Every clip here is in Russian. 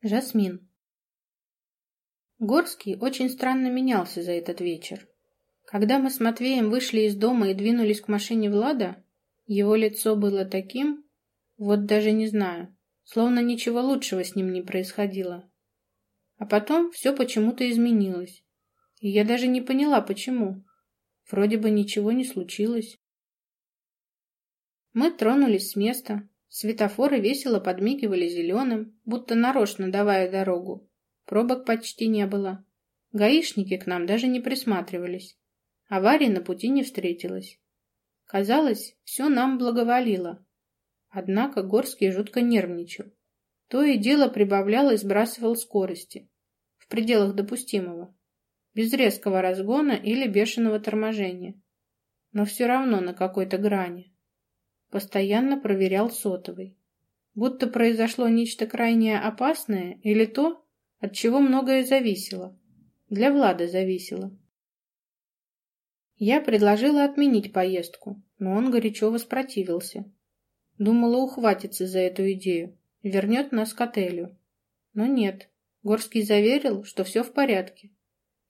Жасмин. Горский очень странно менялся за этот вечер. Когда мы с Матвеем вышли из дома и двинулись к машине Влада, его лицо было таким, вот даже не знаю, словно ничего лучшего с ним не происходило. А потом все почему-то изменилось. И я даже не поняла, почему. Вроде бы ничего не случилось. Мы тронулись с места, Светофоры весело подмигивали зеленым, будто нарочно давая дорогу. Пробок почти не было. Гаишники к нам даже не присматривались. Аварии на пути не встретилось. Казалось, все нам благоволило. Однако Горский жутко нервничал. То и дело прибавлял и сбрасывал скорости. В пределах допустимого. Без резкого разгона или бешеного торможения. Но все равно на какой-то грани. Постоянно проверял сотовый. Будто произошло нечто крайне опасное или то, от чего многое зависело. Для Влада зависело. Я предложила отменить поездку, но он горячо воспротивился. Думала ухватиться за эту идею, вернет нас к отелю. Но нет, Горский заверил, что все в порядке.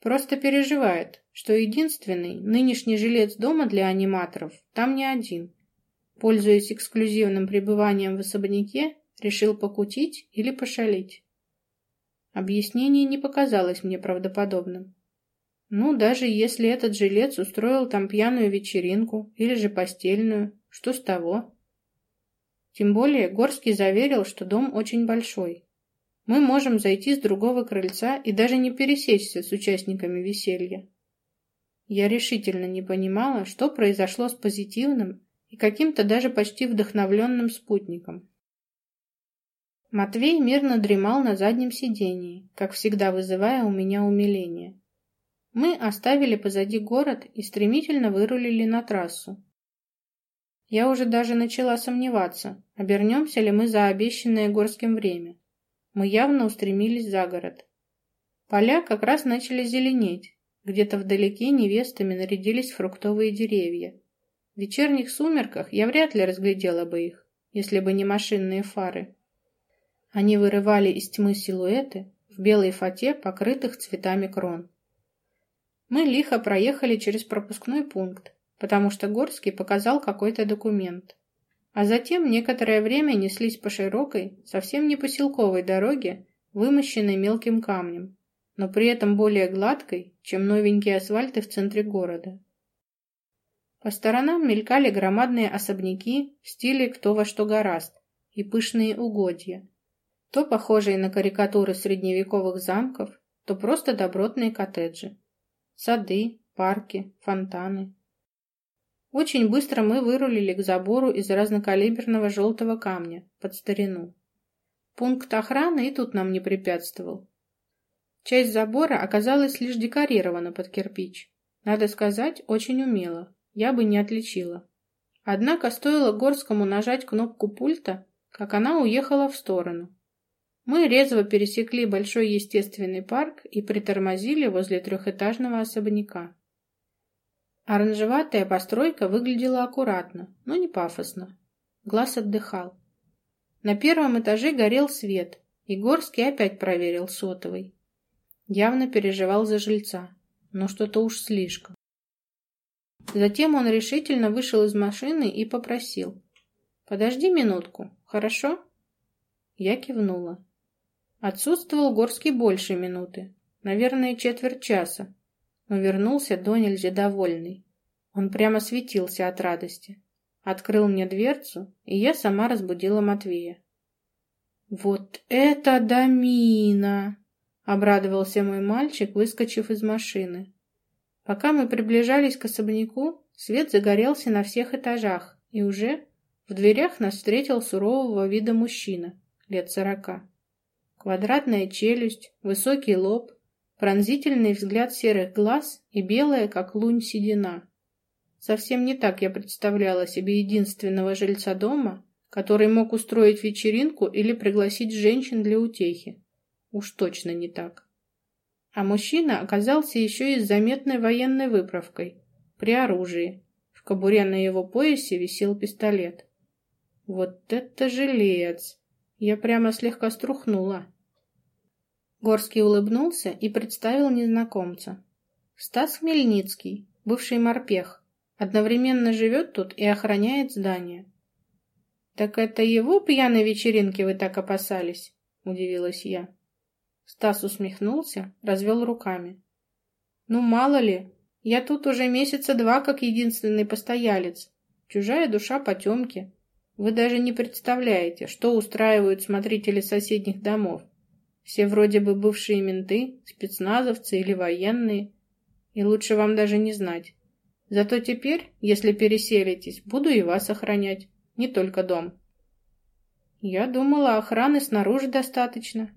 Просто переживает, что единственный нынешний жилец дома для аниматоров там не один. Пользуясь эксклюзивным пребыванием в особняке, решил покутить или пошалить. Объяснение не показалось мне правдоподобным. Ну, даже если этот жилец устроил там пьяную вечеринку или же постельную, что с того? Тем более Горский заверил, что дом очень большой. Мы можем зайти с другого крыльца и даже не пересечься с участниками веселья. Я решительно не понимала, что произошло с позитивным и каким-то даже почти вдохновленным спутником. Матвей мирно дремал на заднем сидении, как всегда вызывая у меня умиление. Мы оставили позади город и стремительно вырулили на трассу. Я уже даже начала сомневаться, обернемся ли мы за обещанное горским время. Мы явно устремились за город. Поля как раз начали зеленеть. Где-то вдалеке невестами нарядились фруктовые деревья. Вечерних сумерках я вряд ли разглядела бы их, если бы не машинные фары. Они вырывали из тьмы силуэты в белой фате, покрытых цветами крон. Мы лихо проехали через пропускной пункт, потому что Горский показал какой-то документ. А затем некоторое время неслись по широкой, совсем не поселковой дороге, вымощенной мелким камнем, но при этом более гладкой, чем новенькие асфальты в центре города. По сторонам мелькали громадные особняки в стиле «кто во что гораст» и пышные угодья, то похожие на карикатуры средневековых замков, то просто добротные коттеджи. Сады, парки, фонтаны. Очень быстро мы вырулили к забору из разнокалиберного желтого камня под старину. Пункт охраны и тут нам не препятствовал. Часть забора оказалась лишь декорирована под кирпич. Надо сказать, очень умело я бы не отличила. Однако стоило Горскому нажать кнопку пульта, как она уехала в сторону. Мы резво пересекли большой естественный парк и притормозили возле трехэтажного особняка. Оранжеватая постройка выглядела аккуратно, но не пафосно. Глаз отдыхал. На первом этаже горел свет, и Горский опять проверил сотовый. Явно переживал за жильца, но что-то уж слишком. Затем он решительно вышел из машины и попросил. «Подожди минутку, хорошо?» Я кивнула. Отсутствовал Горский больше минуты, наверное, четверть часа, но вернулся до нельзя довольный. Он прямо светился от радости. Открыл мне дверцу, и я сама разбудила Матвея. «Вот это домина!» — обрадовался мой мальчик, выскочив из машины. Пока мы приближались к особняку, свет загорелся на всех этажах, и уже в дверях нас встретил сурового вида мужчина, лет сорока. Квадратная челюсть, высокий лоб, пронзительный взгляд серых глаз и белая, как лунь, седина. Совсем не так я представляла себе единственного жильца дома, который мог устроить вечеринку или пригласить женщин для утехи. Уж точно не так. А мужчина оказался еще и с заметной военной выправкой, при оружии. В кобуре на его поясе висел пистолет. Вот это жилец! Я прямо слегка струхнула. Горский улыбнулся и представил незнакомца. Стас Хмельницкий, бывший морпех, одновременно живет тут и охраняет здание. «Так это его пьяной вечеринки вы так опасались?» – удивилась я. Стас усмехнулся, развел руками. «Ну, мало ли, я тут уже месяца два как единственный постоялец. Чужая душа потемки. Вы даже не представляете, что устраивают смотрители соседних домов. Все вроде бы бывшие менты, спецназовцы или военные. И лучше вам даже не знать. Зато теперь, если переселитесь, буду и вас охранять, не только дом. Я думала, охраны снаружи достаточно.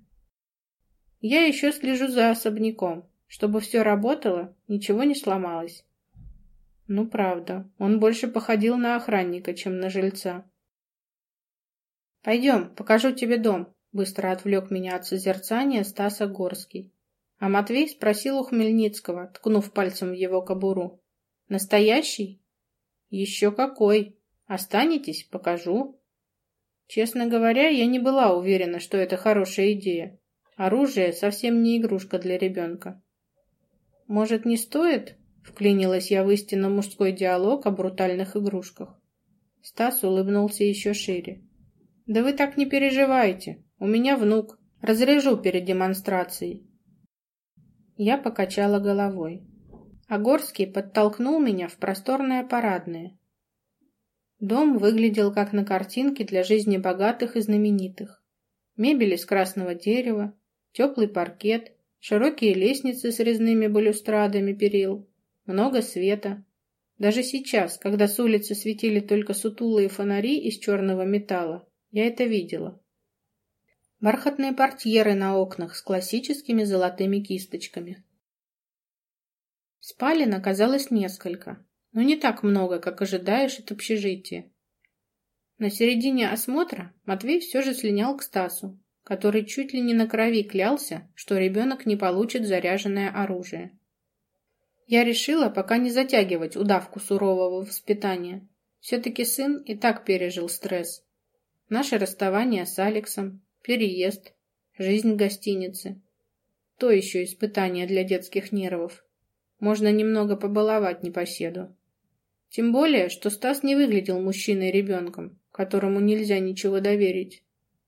Я еще слежу за особняком, чтобы все работало, ничего не сломалось. Ну, правда, он больше походил на охранника, чем на жильца. «Пойдем, покажу тебе дом», Быстро отвлек меня от созерцания Стаса Горский. А Матвей спросил у Хмельницкого, ткнув пальцем в его кобуру. «Настоящий?» «Еще какой! Останетесь? Покажу». Честно говоря, я не была уверена, что это хорошая идея. Оружие совсем не игрушка для ребенка. «Может, не стоит?» — вклинилась я в истинно мужской диалог о брутальных игрушках. Стас улыбнулся еще шире. «Да вы так не переживайте. У меня внук. Разряжу перед демонстрацией. Я покачала головой. А Горский подтолкнул меня в просторное парадное. Дом выглядел как на картинке для жизни богатых и знаменитых. Мебель из красного дерева, теплый паркет, широкие лестницы с резными балюстрадами перил, много света. Даже сейчас, когда с улицы светили только сутулые фонари из черного металла, я это видела бархатные портьеры на окнах с классическими золотыми кисточками. Спален оказалось несколько, но не так много, как ожидаешь от общежития. На середине осмотра Матвей все же слинял к Стасу, который чуть ли не на крови клялся, что ребенок не получит заряженное оружие. Я решила пока не затягивать удавку сурового воспитания. Все-таки сын и так пережил стресс. Наше расставание с Алексом, переезд, жизнь в гостинице. То еще испытание для детских нервов. Можно немного побаловать непоседу. Тем более, что Стас не выглядел мужчиной-ребенком, которому нельзя ничего доверить.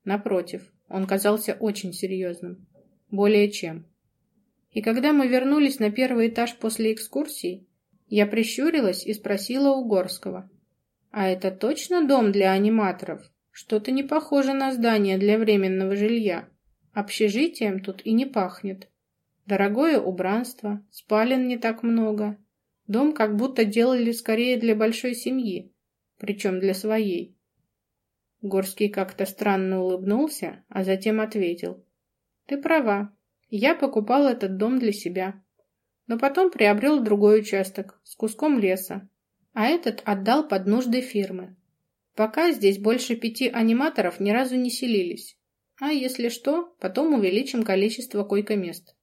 Напротив, он казался очень серьезным. Более чем. И когда мы вернулись на первый этаж после экскурсии, я прищурилась и спросила у Горского. «А это точно дом для аниматоров?» Что-то не похоже на здание для временного жилья. Общежитием тут и не пахнет. Дорогое убранство, спален не так много. Дом как будто делали скорее для большой семьи, причем для своей. Горский как-то странно улыбнулся, а затем ответил. «Ты права. Я покупал этот дом для себя. Но потом приобрел другой участок с куском леса, а этот отдал под нужды фирмы. Пока здесь больше пяти аниматоров ни разу не селились. А если что, потом увеличим количество койко-мест.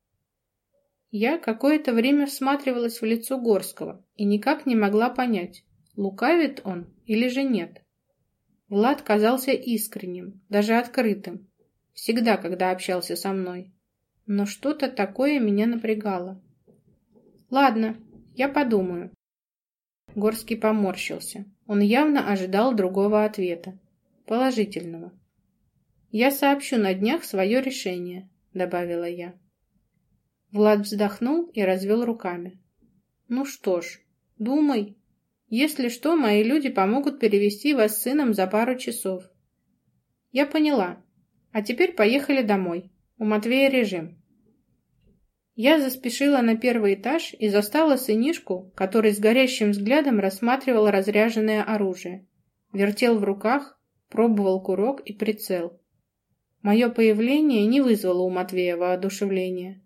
Я какое-то время всматривалась в лицо Горского и никак не могла понять, лукавит он или же нет. Влад казался искренним, даже открытым, всегда, когда общался со мной. Но что-то такое меня напрягало. Ладно, я подумаю. Горский поморщился. Он явно ожидал другого ответа. Положительного. «Я сообщу на днях свое решение», — добавила я. Влад вздохнул и развел руками. «Ну что ж, думай. Если что, мои люди помогут перевести вас с сыном за пару часов». «Я поняла. А теперь поехали домой. У Матвея режим». Я заспешила на первый этаж и застала сынишку, который с горящим взглядом рассматривал разряженное оружие. Вертел в руках, пробовал курок и прицел. Мое появление не вызвало у Матвея воодушевления.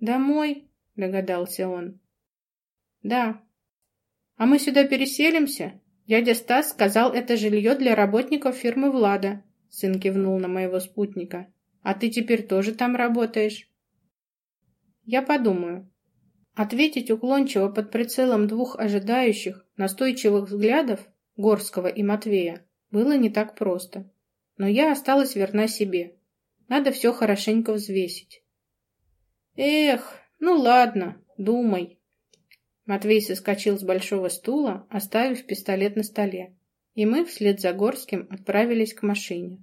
«Домой?» — догадался он. «Да». «А мы сюда переселимся?» Дядя Стас сказал, это жилье для работников фирмы Влада. Сын кивнул на моего спутника. «А ты теперь тоже там работаешь?» Я подумаю. Ответить уклончиво под прицелом двух ожидающих, настойчивых взглядов Горского и Матвея было не так просто. Но я осталась верна себе. Надо все хорошенько взвесить. Эх, ну ладно, думай. Матвей соскочил с большого стула, оставив пистолет на столе, и мы вслед за Горским отправились к машине.